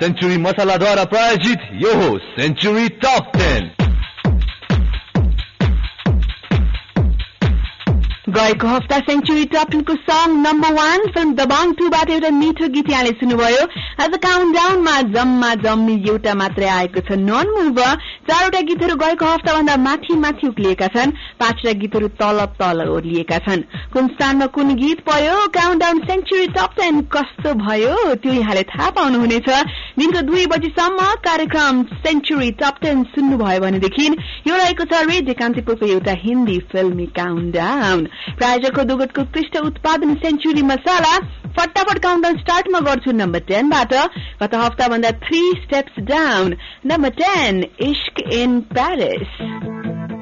Century मसालाद्वारा प्रायोजित यो हो सेन्चुरी टप टेन गएको हप्ता century टपनको song number one film Dabangg टूबाट एउटा मिठो गीत यहाँले सुन्नुभयो। आज काउन्ट डाउनमा जम्मा जम्मी एउटा मात्रै आएको छ नन मुभर चारवटा गीतहरू गएको हप्ताभन्दा माथि माथि उक्लिएका छन् पाँचवटा गीतहरू तल तल ओर्लिएका छन् कुन स्थानमा कुन गीत पर्यो countdown century top ten कस्तो भयो त्यो यहाँले थाहा पाउनुहुनेछ दिनको दुई बजीसम्म कार्यक्रम सेन्चुरी टप टेन सुन्नुभयो भनेदेखि यो रहेको छ रेडियो कान्तिपुरको एउटा हिन्दी फिल्मी काउन्ट डाउन प्रायोजकको दुगटको पृष्ठ उत्पादन सेन्चुरी मसाला फटाफट काउन्टाउन स्टार्टमा गर्छु नम्बर टेनबाट Tata got the half time on that three steps down. Number 10, Ishq in Paris.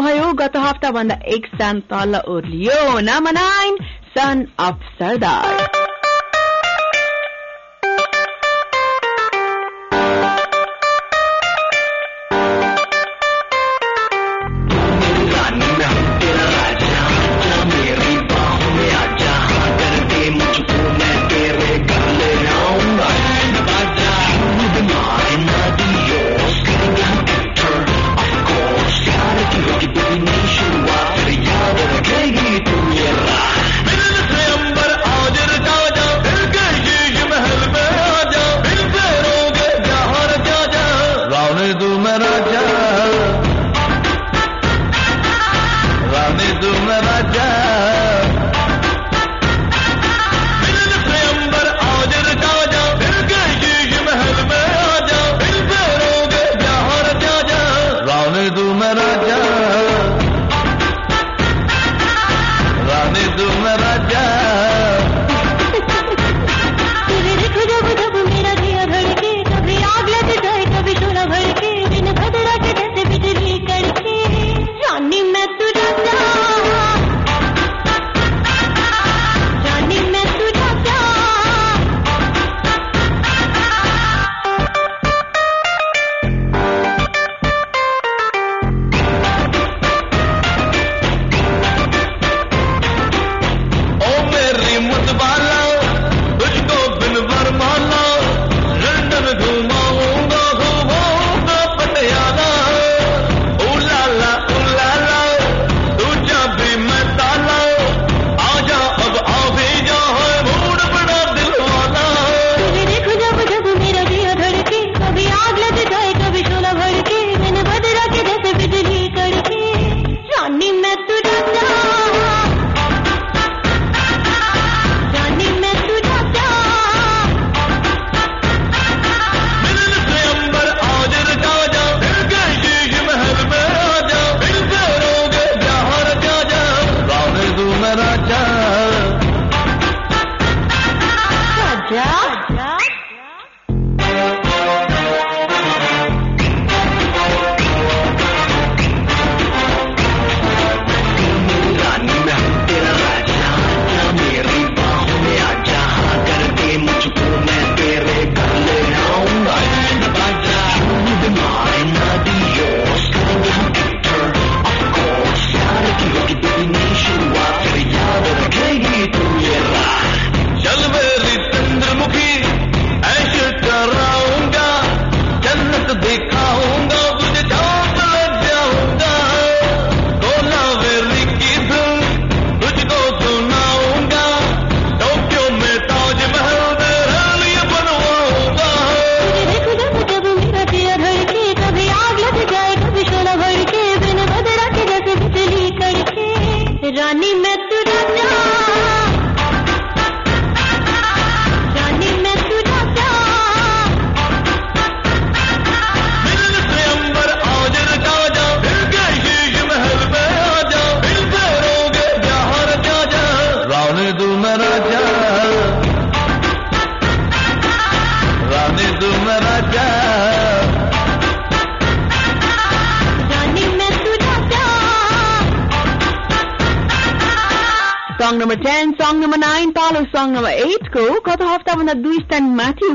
भयो गत हप्ता भन्दा एक स्थान तल ओर्लियो। Number nine son of Sardaar.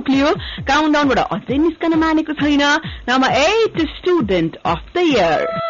उक्लियो काउन्टाउनबाट अझै निस्कन मानेको छैन। Number eight student of the year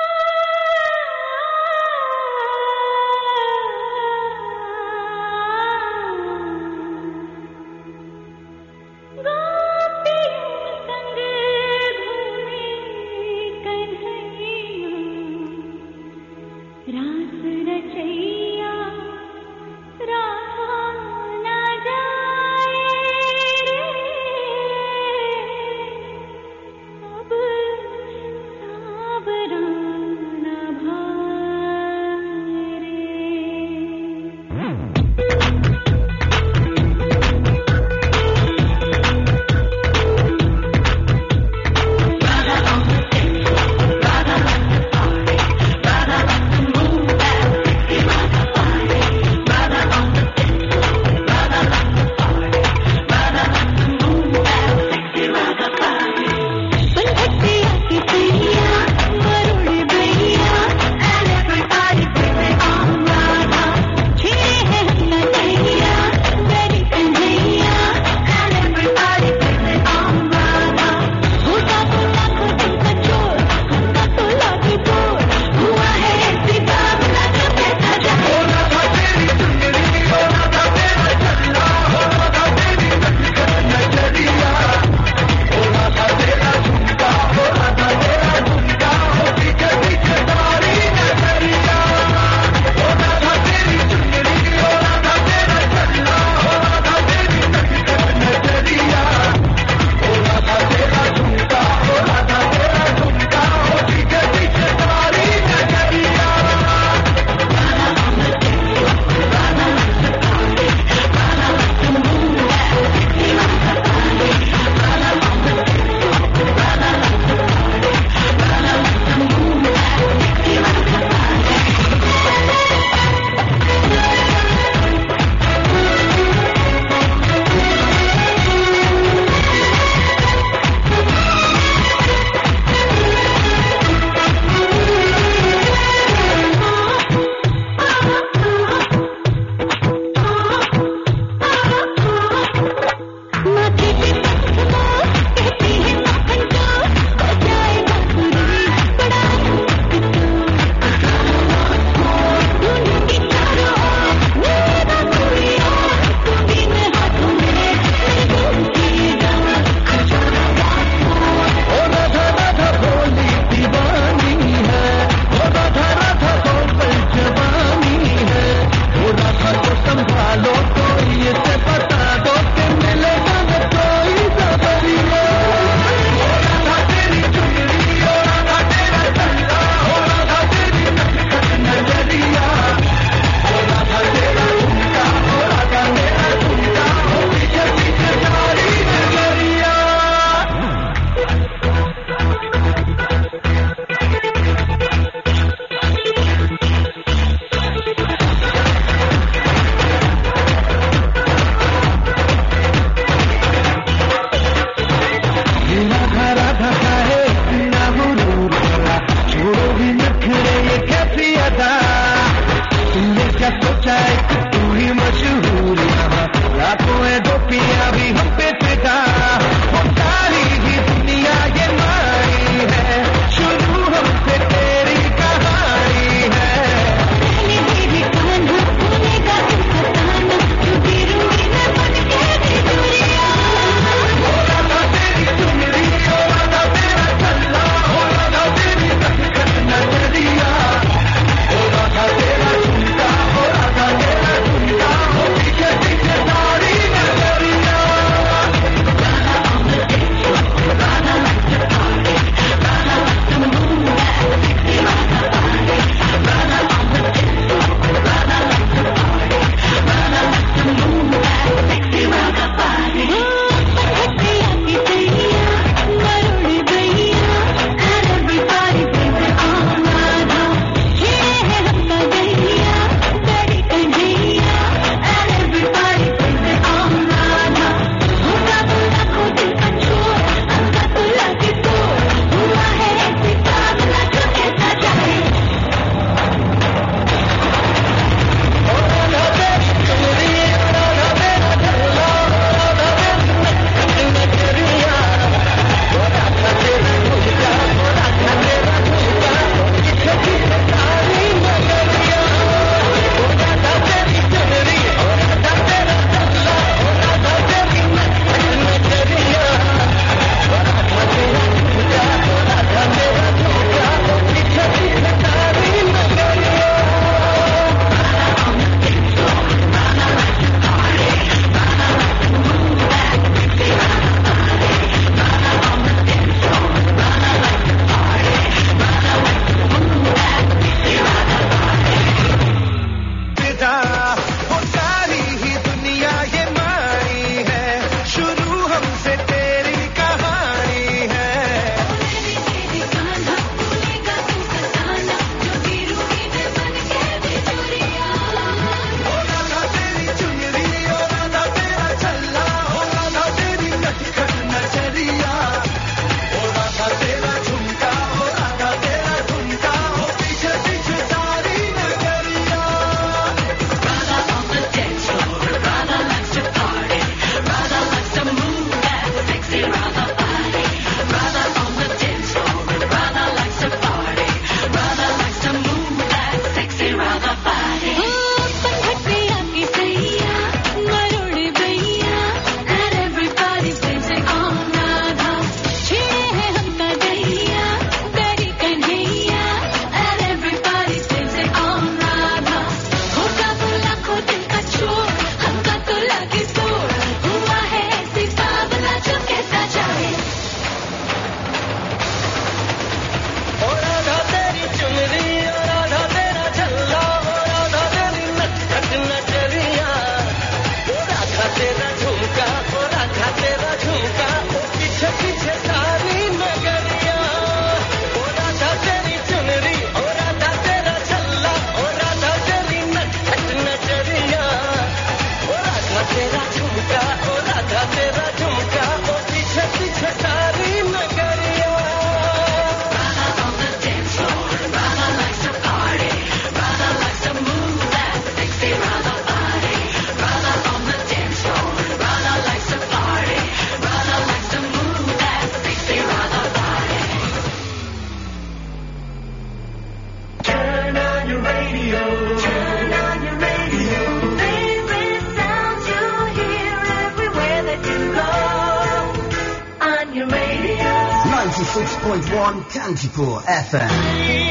Antipur FM.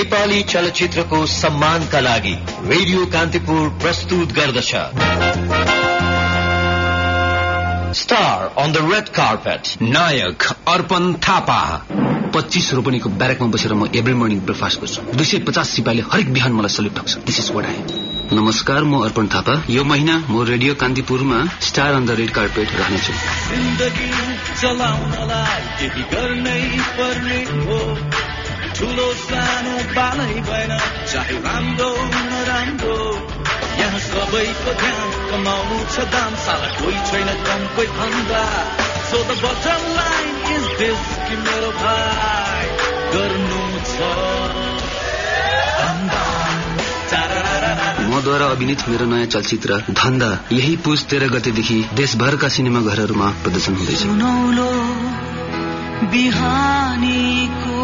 Nepali चलचित्रको सम्मानका लागि रेडियो कान्तिपुर प्रस्तुत गर्दछ star on the red carpet नायक अर्पण थापा पच्चिस रोपनीको ब्यारेकमा बसेर म एभ्री मर्निङ ब्रेकफास्ट गर्छु। दुई सय पचास सिपाहीले हरेक बिहान मलाई सल्युट ठक्छ दिस इज वट आई नमस्कार म अर्पण थापा। यो महिना म radio कान्तिपुरमा star on the red carpet रहनेछु। जिन्दगी ठुलो सानो बालै भएन चाहे राम्रो नराम्रो यहाँ सबैको ध्यान कमाउनु छ दाम साला कोही छैन कम कोही भन्दा so the bottom line is this कि मेरो भाइ गर्नु छ मद्वारा अभिनीत मेरो नयाँ चलचित्र धन्दा यही पुस तेह्र गतेदेखि देशभरका सिनेमा घरहरूमा प्रदर्शन हुँदैछ। बिहानीको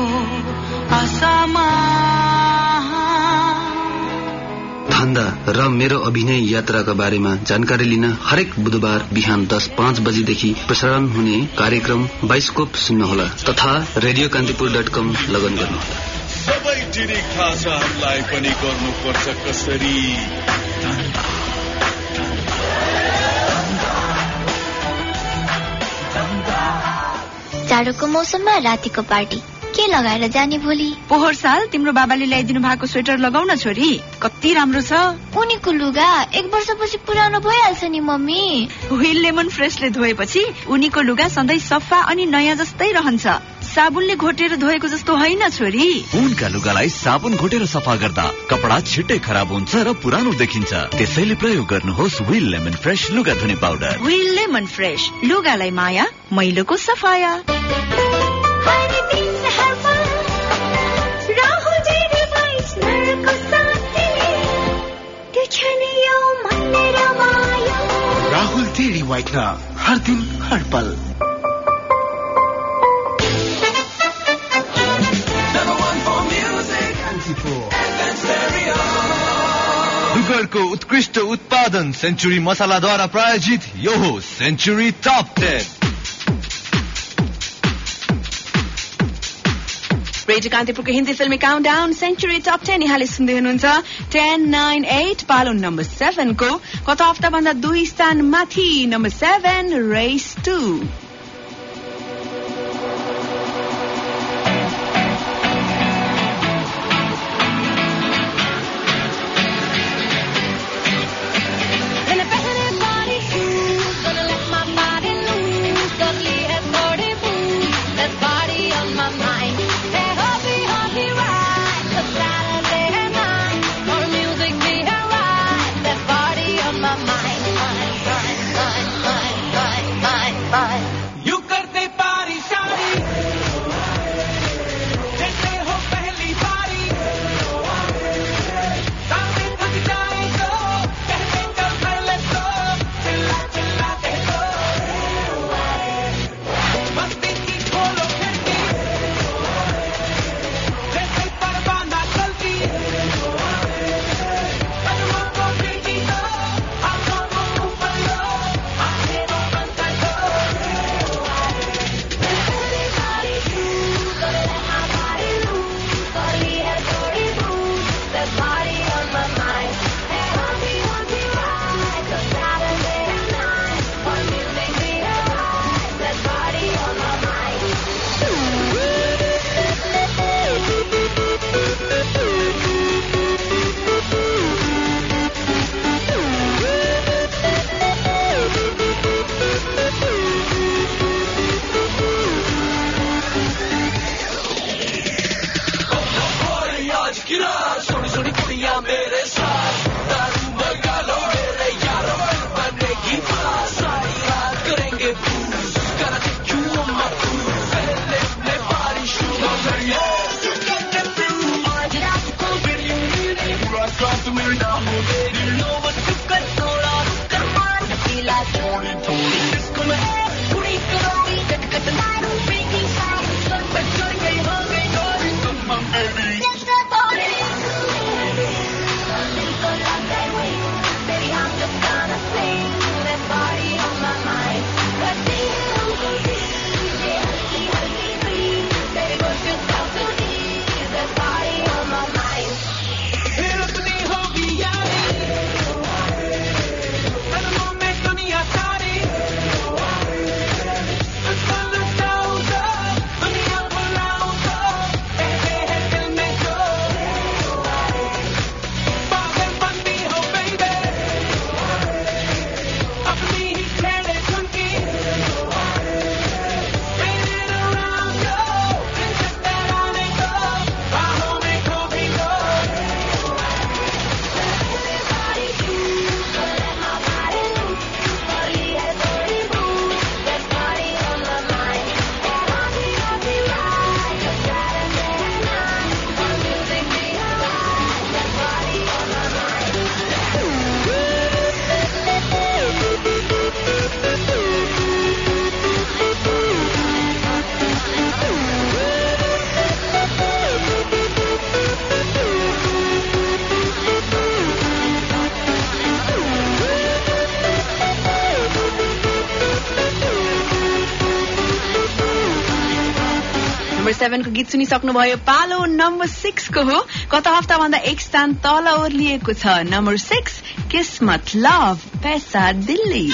र मेरो अभिनय यात्राका बारेमा जानकारी लिन हरेक बुधबार बिहान दस पाँच बजीदेखि प्रसारण हुने कार्यक्रम बाइस्कोप सुन्नुहोला तथा रेडियो कान्तिपुर डट कम लगन गर्नुहोला। सबै टिरी खासाहरूलाई पनि गर्नुपर्छ कसरी? जाडोको मौसममा रातिको पार्टी। के लगाएर जाने भोलि? पोहोर साल तिम्रो बाबाले ल्याइदिनु भएको स्वेटर लगाउन छोरी। कति राम्रो छ। उनीको लुगा एक वर्षपछि पुरानो भइहाल्छ नि मम्मी। व्हिल लेमन फ्रेसले धोएपछि उनीको लुगा सधैँ सफा अनि नयाँ जस्तै रहन्छ। साबुनले घोटेर धोएको जस्तो होइन छोरी। उनका लुगालाई साबुन घोटेर सफा गर्दा कपडा छिट्टै खराब हुन्छ र पुरानो देखिन्छ। त्यसैले प्रयोग गर्नुहोस् विल लेमन फ्रेश लुगा धुने पाउडर। व्हिल लेमन फ्रेस लुगालाई माया मैलोको सफाया। वाइटनर हर दिन, हर पल। दुगरको उत्कृष्ट उत्पादन सेंचुरी मसाला द्वारा प्रायोजित यो हो century top ten radio कान्तिपुरको Hindi filmi countdown century top ten यहाँले सुन्दै हुनुहुन्छ। टेन नाइन एट पालो नम्बर सेभेनको गत हप्ताभन्दा दुई स्थान माथि नम्बर सेभेन रेस टू सेभेनको गीत सुनिसक्नुभयो। पालो नम्बर सिक्सको हो। गत हप्ताभन्दा एक स्थान तल ओर्लिएको छ। नम्बर सिक्स किस्मत लभ पैसा दिल्ली।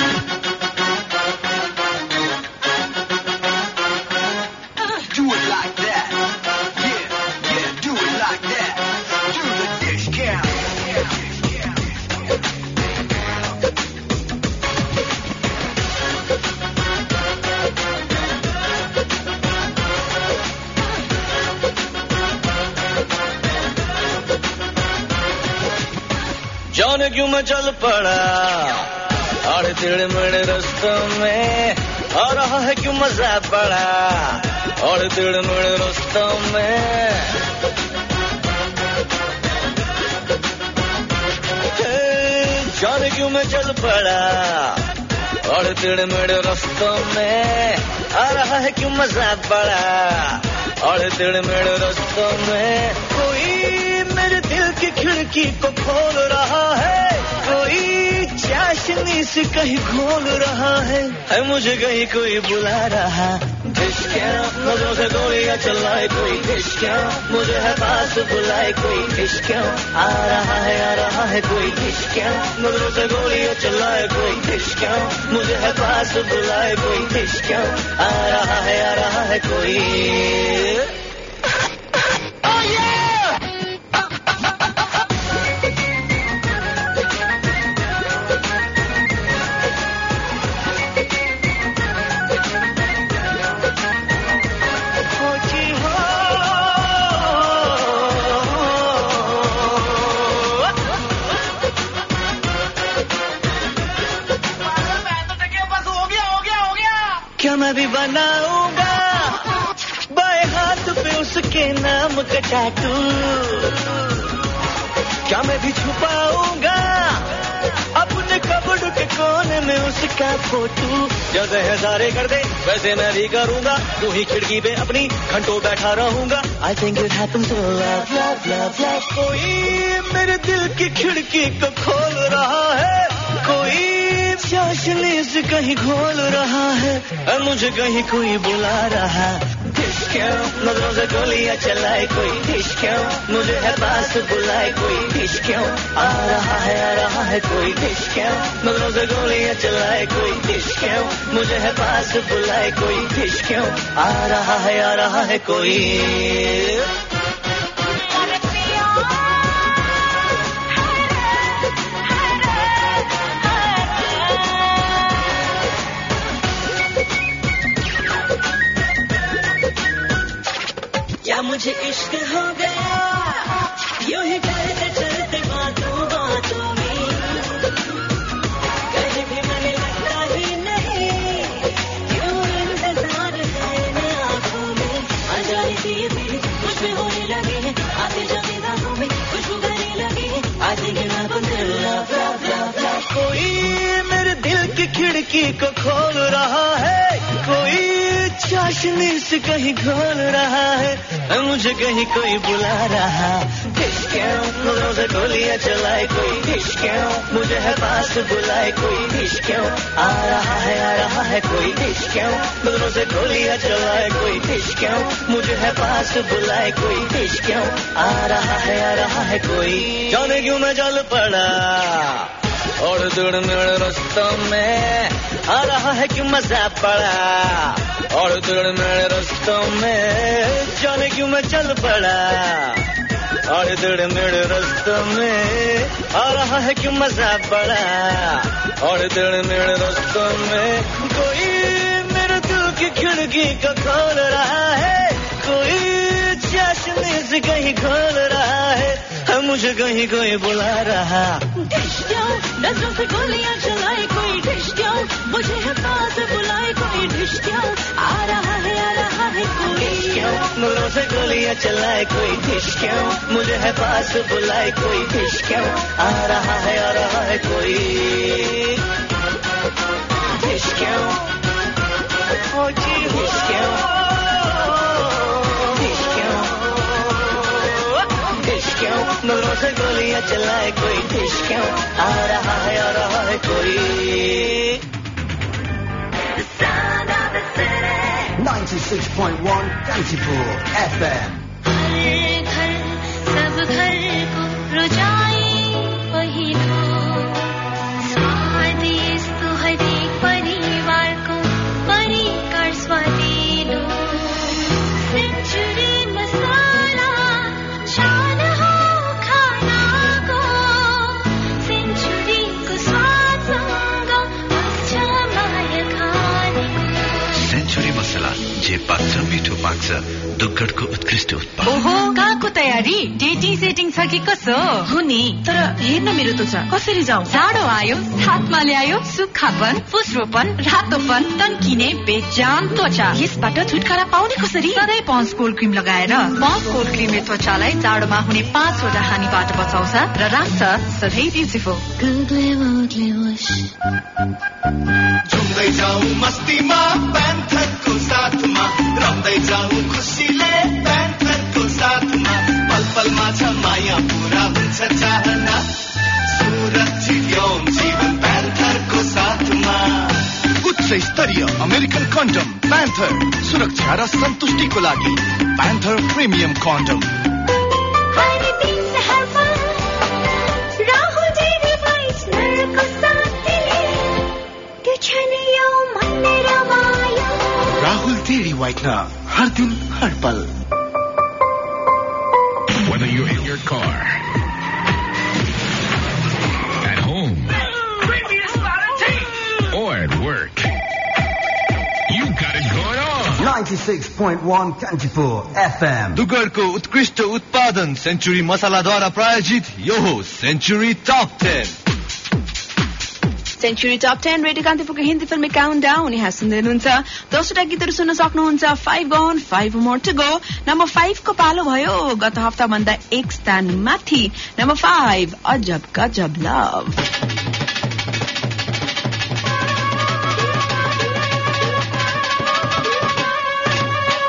चल पड़ा। आड़े टेढ़े मेढ़े रस्तों में रहा है क्यों मज़ा पड़ा। आड़े टेढ़े मेढ़े रास्तों में जाने क्यों मैं चल पड़ा। और टेढ़े मेढ़े रास्तों में आ रहा है क्यों मज़ा पड़ा। और टेढ़े मेढ़े रास्तों में कोई मेरे दिल की खिड़की को खोल रहा है। कोई चाशनी से कहीं घोल रहा है। है मुझे कहीं कोई बुला रहा। ढिशक्या नज़रों से गोलियाँ चलाए कोई ढिशक्या मुझे है पास बुलाए कोई ढिशक्या आ रहा है, आ रहा है कोई ढिशक्या नज़रों से गोलियाँ चलाए कोई ढिशक्या मुझे है पास बुलाए कोई ढिशक्या आ रहा है, आ रहा है कोई मैं भी बनाऊँगा। बाएँ हाथ पे उसके नाम का टैटू क्या मैं भी छुपाऊँगा? अपने कपड़ के कोने में उसका फ़ोटो। जैसे हजारे कर दे, वैसे मैं भी करूँगा। तू ही खिड़की पे अपनी घंटों बैठा रहूँगा। आई थिंक इट हैपेंस कोई मेरे दिल की खिड़की को कोई से कहीं घोल रहा है और मुझे कहीं कोई बुला रहा। ढिशक्यों नज़रों से गोलियाँ चलाए कोई। ढिशक्यों मुझे है पास बुलाए कोई। ढिशक्यों आ रहा है, आ रहा है कोई। ढिशक्यों नज़रों से गोलियाँ चलाए कोई। ढिशक्यों मुझे है पास बुलाए कोई। ढिशक्यों आ रहा है, आ रहा है कोई। चाशनी से कहीं घोल रहा है मुझे कहीं कोई बुला रहा। से गोलियाँ चलाए कोई ढिशक्यों मुझे है पास बुलाए कोई ढिशक्यों आ रहा है, आ रहा है कोई ढिशक्यों दोनों से गोलियाँ चलाए कोई ढिशक्यों मुझे है पास बुलाए कोई ढिशक्यों आ रहा है, आ रहा है कोई। जाने क्यों मैं जल पड़ा? और दूर मेरे रास्तों में आ रहा है कि मज़ा पड़ा। और दूर मेरे रास्तों में जाने क्यों मैं चल पड़ा। और दूर मेरे रास्तों में आ रहा है कि मज़ा पड़ा। और दूर मेरे रास्तों में कोई मेरे दिल की खिड़की को खोल रहा है। कोई चाशनी से कहीं खोल रहा है। मुझे कहीं कोई बुला रहा। नज़रों से गोलियाँ चलाए कोई ढिशक्यों मुझे है पास बुलाए कोई ढिशक्यों आ रहा है आ रहा है कोई। क्यों नूरों से गोलियाँ चलाए कोई डिश क्यों मुझे है पास बुलाए कोई डिश क्यों आ रहा है आ रहा है कोई। डिश क्यों ओ जी डिश क्यों नूरों से गोलियाँ चलाए कोई देश क्यों आ रहा है आ रहा है कोई 96.1 Kantipur FM. हर घर सब घर को रोजाई पाक्छ दुग्गडको उत्कृष्ट उत्पादन तयारी डेटिङ सेटिङ छ कि कसो हो नि तर हेर्न मेरो त्वचा कसरी जाउँ जाडो आयो हातमा ल्यायो सुक्खापन फुस्रोपन रातोपन तन्किने बेजान त्वचा यसबाट छुटकारा पाउने कसरी सधैँ पन्स कोल्ड क्रिम लगाएर पन्स कोल्ड क्रिमले त्वचालाई जाडोमा हुने पाँचवटा हानिबाट बचाउँछ र राख्छ सधैँ ब्युटिफुल झुम्दै जाउँ मस्तीमा प्यान्थरको साथमा रम्दै जाउँ खुसीले प्यान्थरको साथमा पलमा छ माया पुरा हुन्छ चाहना सुरक्षित यौन जीवन प्यान्थरको साथमा। उच्च स्तरीय अमेरिकन कन्डम प्यान्थर सुरक्षा र सन्तुष्टिको लागि panther premium condom Rahul dairy whitener हर दिन हर पल। Whether you're in your car, at home, or at work, you got it going on. 96.1 Kantipur FM. दुगडको उत्कृष्ट उत्पादन सेन्चुरी मसालाद्वारा प्रायोजित यो हो century top ten century top ten radio कान्तिपुरको Hindi film countdown यहाँ सुन्दै हुनुहुन्छ दसवटा गीतहरू सुन्न सक्नुहुन्छ five on five more to go number फाइभको पालो भयो गत हप्ता भन्दा एक स्थान माथि नम्बर फाइभ अजब गजब लभ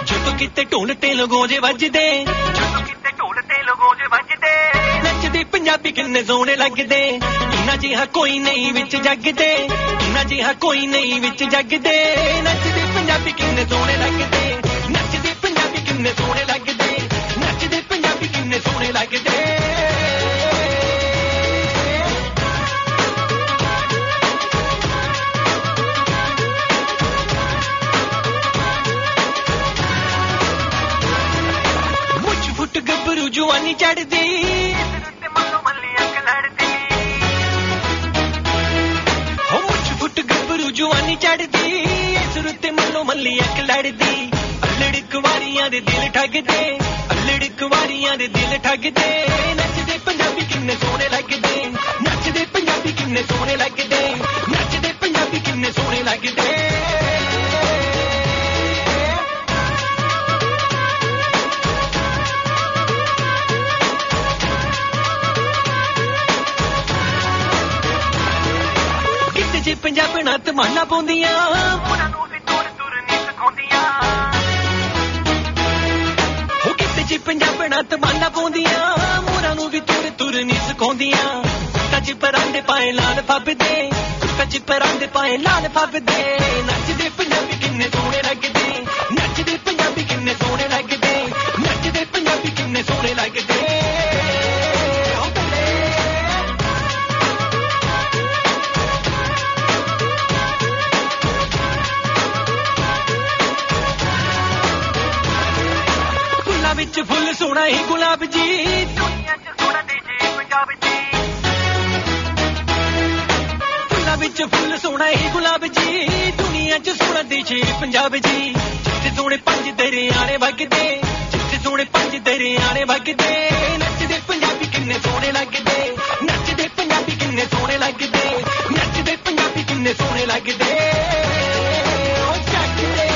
ਜਦੋਂ ਕਿਤੇ ਢੋਲ ਤੇ ਲਗੋਜੇ ਵੱਜਦੇ ਜਦੋਂ ਕਿਤੇ ਢੋਲ ਤੇ ਲਗੋਜੇ ਵੱਜਦੇ ਨੱਚਦੇ ਪੰਜਾਬੀ ਕਿੰਨੇ ਸੋਹਣੇ ਲੱਗਦੇ। ਇਹਨਾਂ ਜਿਹਾ ਕੋਈ ਨਹੀਂ ਵਿੱਚ ਜੱਗਦੇ। ਇਹਨਾਂ ਜਿਹਾ ਕੋਈ ਨਹੀਂ ਵਿੱਚ ਜੱਗਦੇ। ਨੱਚਦੇ ਪੰਜਾਬੀ ਕਿੰਨੇ ਸੋਹਣੇ ਲੱਗਦੇ। ਨੱਚਦੇ ਪੰਜਾਬੀ ਕਿੰਨੇ ਸੋਹਣੇ ਲੱਗਦੇ। rugged day. ਪਾਏ ਲਾਲ ਫੱਬਦੇ ਕੱਜ ਪਰਾਂਦੇ ਪਾਏ ਲਾਲ ਫੱਬਦੇ ਵਗਦੇ ਜਿੱਥੇ ਸੋਹਣੇ ਪੰਜ ਦਰਿਆਣੇ ਵਗਦੇ ਨੱਚਦੇ ਪੰਜਾਬੀ ਕਿੰਨੇ ਸੋਹਣੇ ਲੱਗਦੇ ਨੱਚਦੇ ਪੰਜਾਬੀ ਕਿੰਨੇ ਸੋਹਣੇ ਲੱਗਦੇ ਨੱਚਦੇ ਪੰਜਾਬੀ ਕਿੰਨੇ ਸੋਹਣੇ ਲੱਗਦੇ ਓ ਚੱਕਦੇ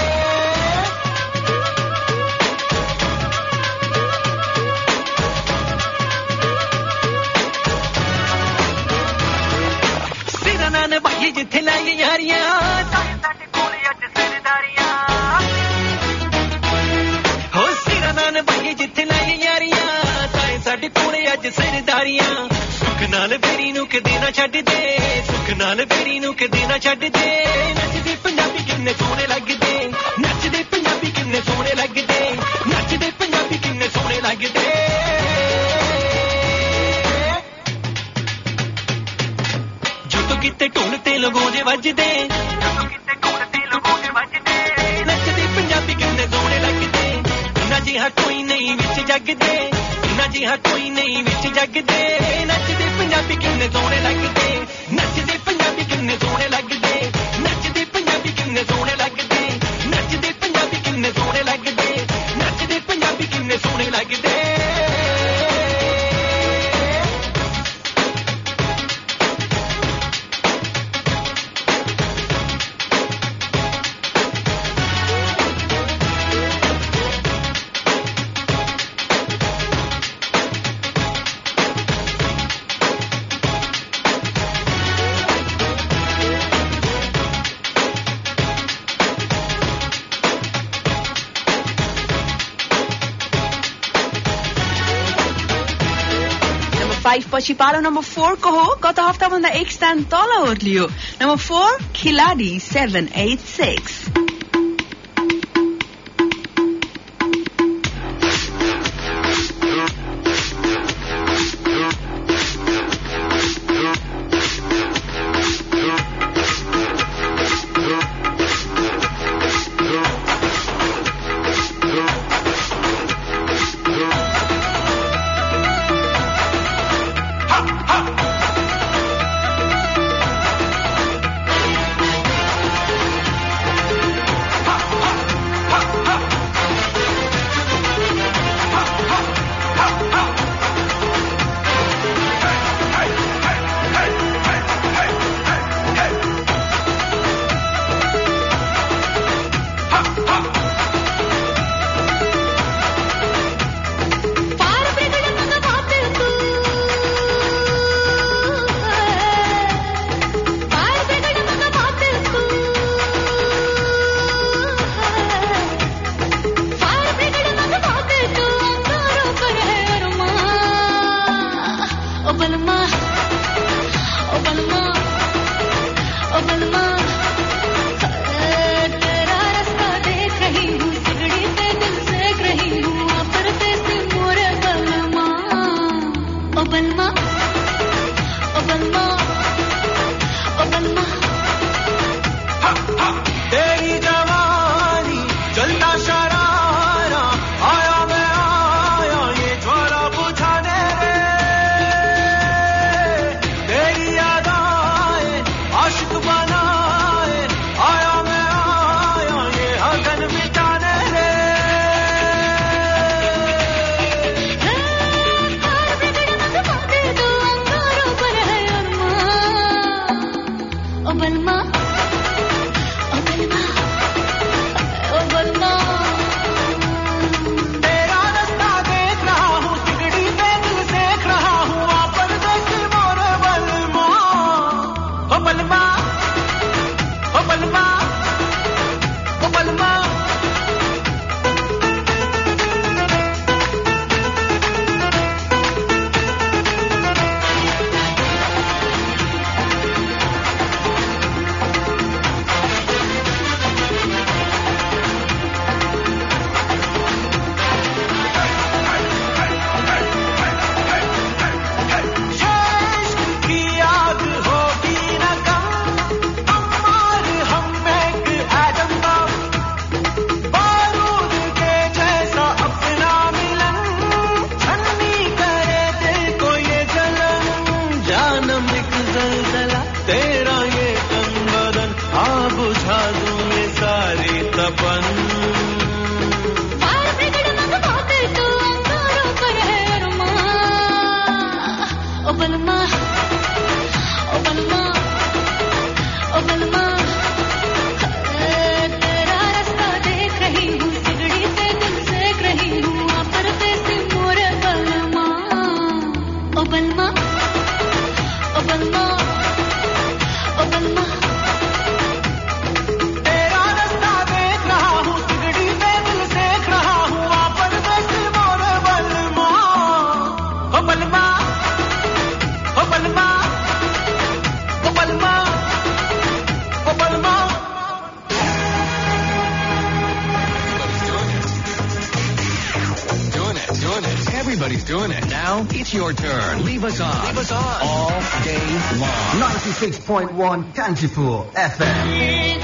ਸਿਰਾਂ ਨਾਲ ਨਿਭਾਈਏ ਜਿੱਥੇ ਲਾਈਏ ਯਾਰੀਆਂ ਸਾਡੇ ਕੋਲੇ ਅੱਜ ਸਰਦਾਰੀਆਂ ਸੁਖ ਨਾਲ ਬੇਰੀ ਨੂੰ ਕਦੇ ਨਾ ਛੱਡ ਦੇ ਸੁਖ ਨਾਲ ਬੇਰੀ ਨੂੰ ਕਦੇ ਨਾ ਛੱਡ ਦੇ ਨੱਚਦੇ ਪੰਜਾਬੀ ਕਿੰਨੇ ਸੋਹਣੇ ਲੱਗਦੇ ਨੱਚਦੇ ਪੰਜਾਬੀ ਕਿੰਨੇ ਸੋਹਣੇ ਲੱਗਦੇ ਨੱਚਦੇ ਪੰਜਾਬੀ ਕਿੰਨੇ ਸੋਹਣੇ ਲੱਗਦੇ ਜਦੋਂ ਕਿਤੇ ਢੋਲ ਤੇ ਲਗੋਜੇ ਵੱਜਦੇ ਜਦੋਂ ਕਿਤੇ ਢੋਲ ਤੇ ਲਗੋਜੇ ਵੱਜਦੇ ਨੱਚਦੇ ਪੰਜਾਬੀ ਕਿੰਨੇ ਸੋਹਣੇ ਲੱਗਦੇ ਨਾ ਜੀ ਹਰ ਕੋਈ ਨਹੀਂ ਵਿੱਚ ਜੱਗਦੇ ਦੇ ਜਿਹਾ ਕੋਈ ਨਹੀਂ, ਵਿੱਚ ਜੱਗ ਦੇ ਨੱਚਦੇ ਪੰਜਾਬੀ ਕਿੰਨੇ ਸੋਹਣੇ ਲੱਗਦੇ। ਨੱਚਦੇ ਪੰਜਾਬੀ ਕਿੰਨੇ ਸੋਹਣੇ ਲੱਗਦੇ। ਨੱਚਦੇ ਪੰਜਾਬੀ ਕਿੰਨੇ ਸੋਹਣੇ ਲੱਗਦੇ। ਨੱਚਦੇ ਪੰਜਾਬੀ ਕਿੰਨੇ ਸੋਹਣੇ ਲੱਗਦੇ। ਨੱਚਦੇ ਪੰਜਾਬੀ ਕਿੰਨੇ ਸੋਹਣੇ ਲੱਗਦੇ। फाइभ पछि पालो नम्बर फोरको हो गत हप्ताभन्दा एक स्थान तल ओर्लियो number four Khiladi seven eight six 6.1 Kanchipur FM.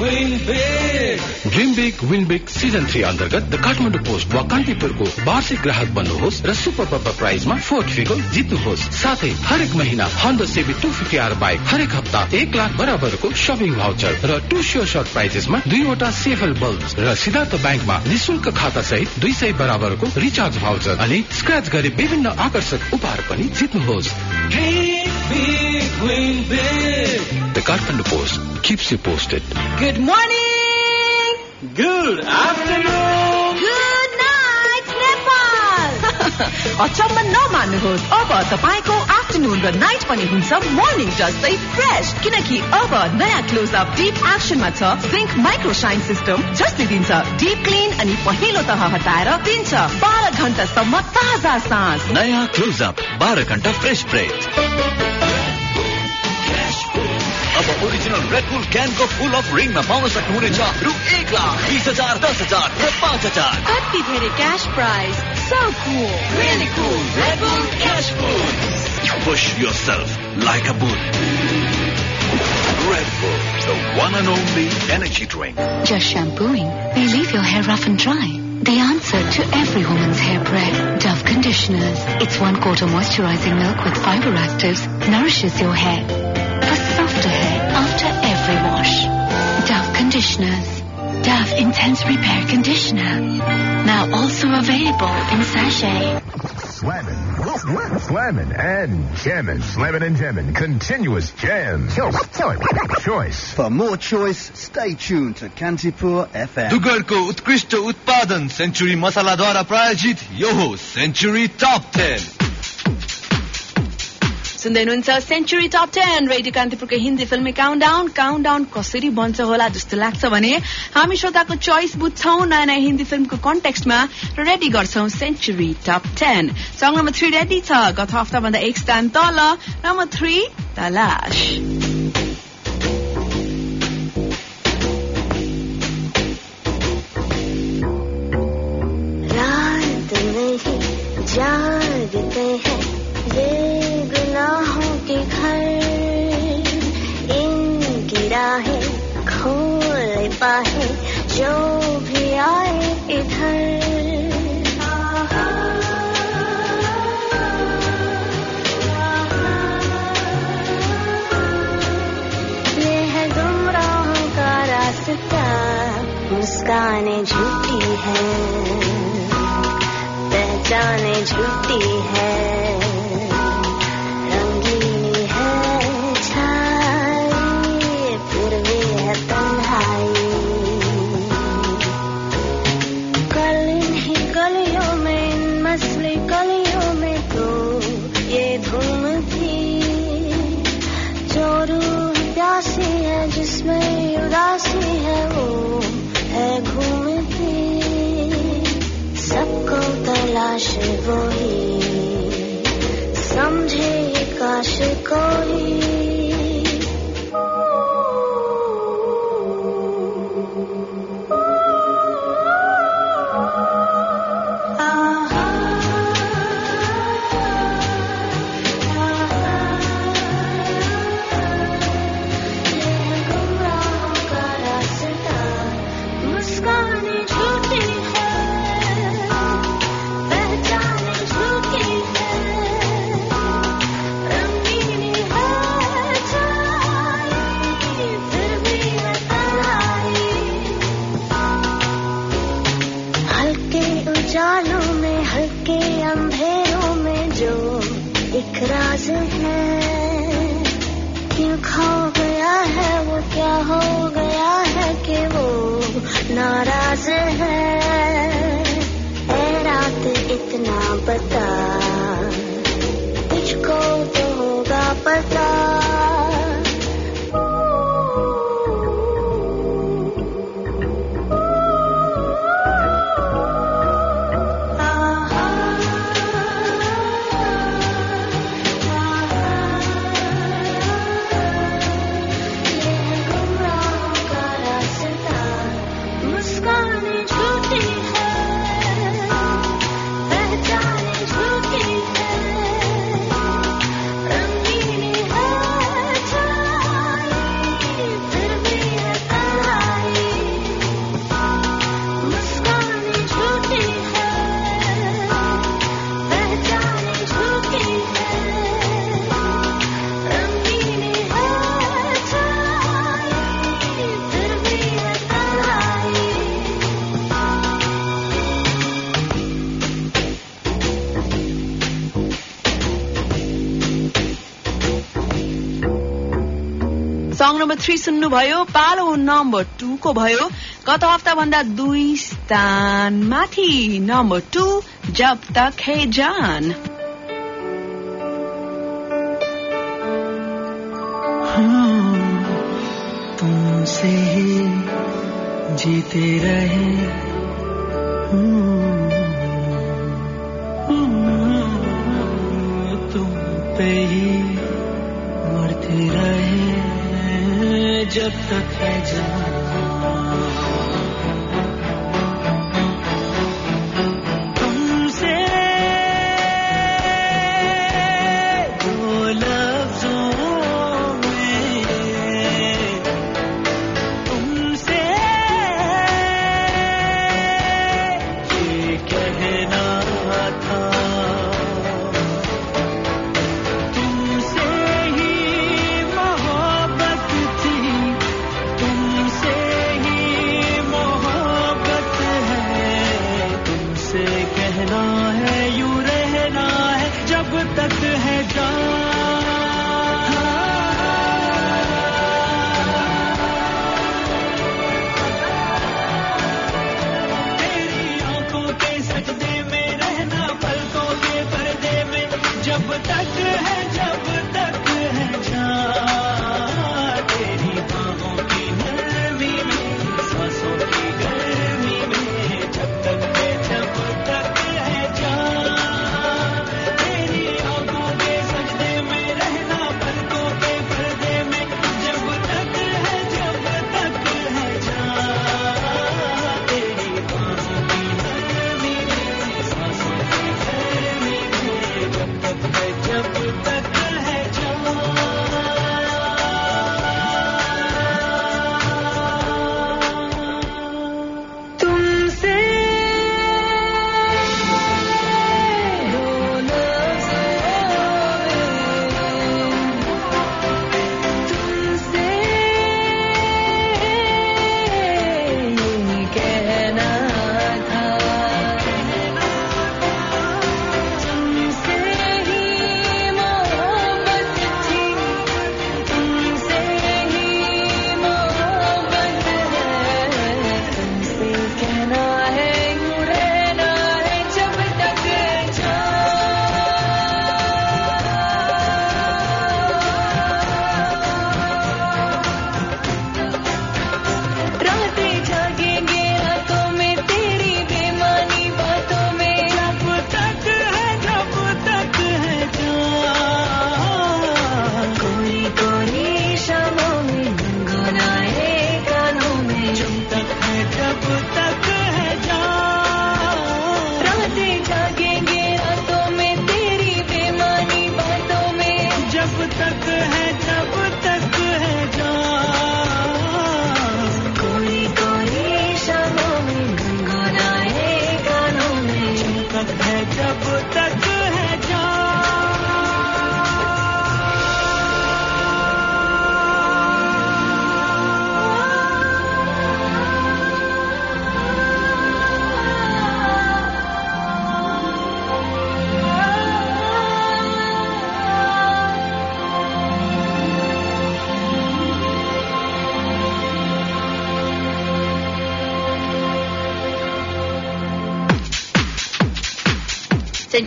Dream big win big season three अन्तर्गत द काठमाडौँ पोस्ट वा कान्तिपुरको वार्षिक ग्राहक बन्नुहोस् र सुपर पप्पा प्राइजमा फोर्ट फिगो जित्नुहोस्। साथै हरेक महिना Honda CB two fifty R bike हरेक हप्ता एक लाख बराबरको सपिङ भाउचर र टू स्योर सर्ट प्राइजेसमा दुईवटा सेफल बल्ब र सिद्धार्थ ब्याङ्कमा निशुल्क खाता सहित दुई सय बराबरको रिचार्ज भाउचर अनि स्क्रच गरी विभिन्न आकर्षक उपहार पनि जित्नुहोस्। The Kathmandu post keeps you posted good morning Good afternoon. Good night Nepal अचम्म नमान्नुहोस् अब तपाईँको आफ्टरनुन र नाइट पनि हुन्छ मर्निङ जस्तै फ्रेस किनकि अब नयाँ क्लोज अप डिप एक्सनमा छ सिङ्क माइक्रो साइन सिस्टम जसले दिन्छ डिप क्लिन अनि पहिलो तह हटाएर दिन्छ बाह्र घण्टासम्म ताजा सास नयाँ क्लोजअप बाह्र घण्टा fresh break अब ओरिजिनल रेडबुल क्यानको फुल अफ रिङमा पाउन सक्नुहुनेछ रु एक लाख बिस हजार दस हजार र पाँच हजार कति धेरै cash prize so cool Really cool Red Bull Cash Food. Push yourself like a bull. Red Bull, the one and only energy drink. Just shampooing may leave your hair rough and dry. The answer to every woman's hair prayer, Dove Conditioners. Its one quarter moisturizing milk with fiber actives nourishes your hair for softer hair after every wash. Dove Conditioners. Dove Intense Repair Conditioner. Now also available in sachet Slamming. Slamming and jamming. Slamming and jamming. Continuous jam. Choice. For more choice, stay tuned to Kantipur FM. दुगरको उत्कृष्ट उत्पादन century मसालाद्वारा प्रायोजित यो हो century top ten सुन्दै हुनुहुन्छ century top ten radio कान्तिपुरको हिन्दी फिल्मी count down count down कसरी बन्छ होला जस्तो लाग्छ भने हामी श्रोताको चोइस बुझ्छौँ नयाँ नयाँ हिन्दी फिल्मको कन्टेक्स्टमा रेडी गर्छौँ century top ten song number three ready छ। गत हप्ताभन्दा एक स्थान तल। नम्बर थ्री ही जागते हैं। घर इनकी राहें खोल पाए जो भी आए इधर। गुमराहों का रास्ता, मुस्कानें झूठी है, पहचाने झूठी है। प्यासी है, जिसमें उदासी है, वो है घूमती। सबको तलाश वो ही समझे काश कोई। नम्बर थ्री सुन्नुभयो, पालो नम्बर टूको भयो। गत हप्ता भन्दा दुई स्थान माथि, नम्बर टू, जब तक है जान। हाँ, तुमसे ही जीते रहे। हम्म। the pageant.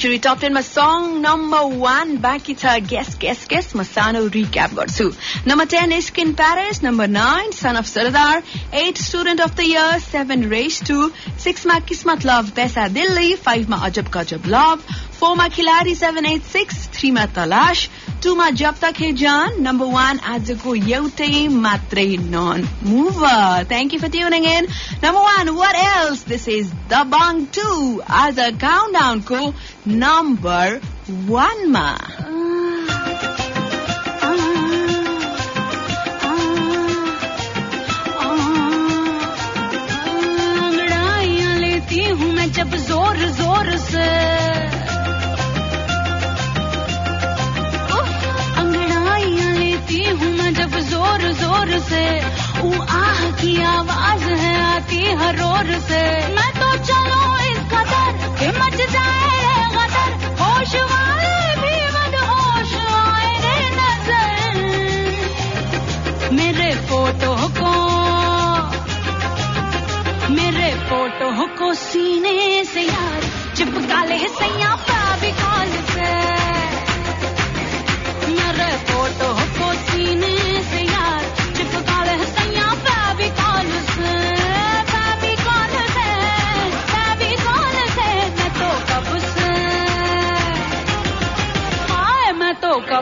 सेन्चुरी टप टेनमा सङ नम्बर वान बाँकी छ गेस गेस गेस म सानो रिक्याप गर्छु number ten skin Paris number nine son of Sardar eight student of the year seven race two सिक्समा Kismat love Paisa Dilli फाइभमा अजब गजब लभ फोरमा खिलाडी सेभेन एट सिक्स थ्रीमा तलाश टूमा जब तक है जान नम्बर वान आजको एउटै मात्रै non mover thank you for tuning in number one what else this is the bang two आज काउन्ट डाउनको नम्बर वानमा अंगड़ाइयां लेती हूँ मैं जब जोर जोर से अंगड़ाइयाँ हूँ मैं जब ज़ोर ज़ोर से। वो आह की आवाज़ है, आती हर ओर से। मैं तो चलो इस कदर कि मच जाए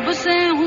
sem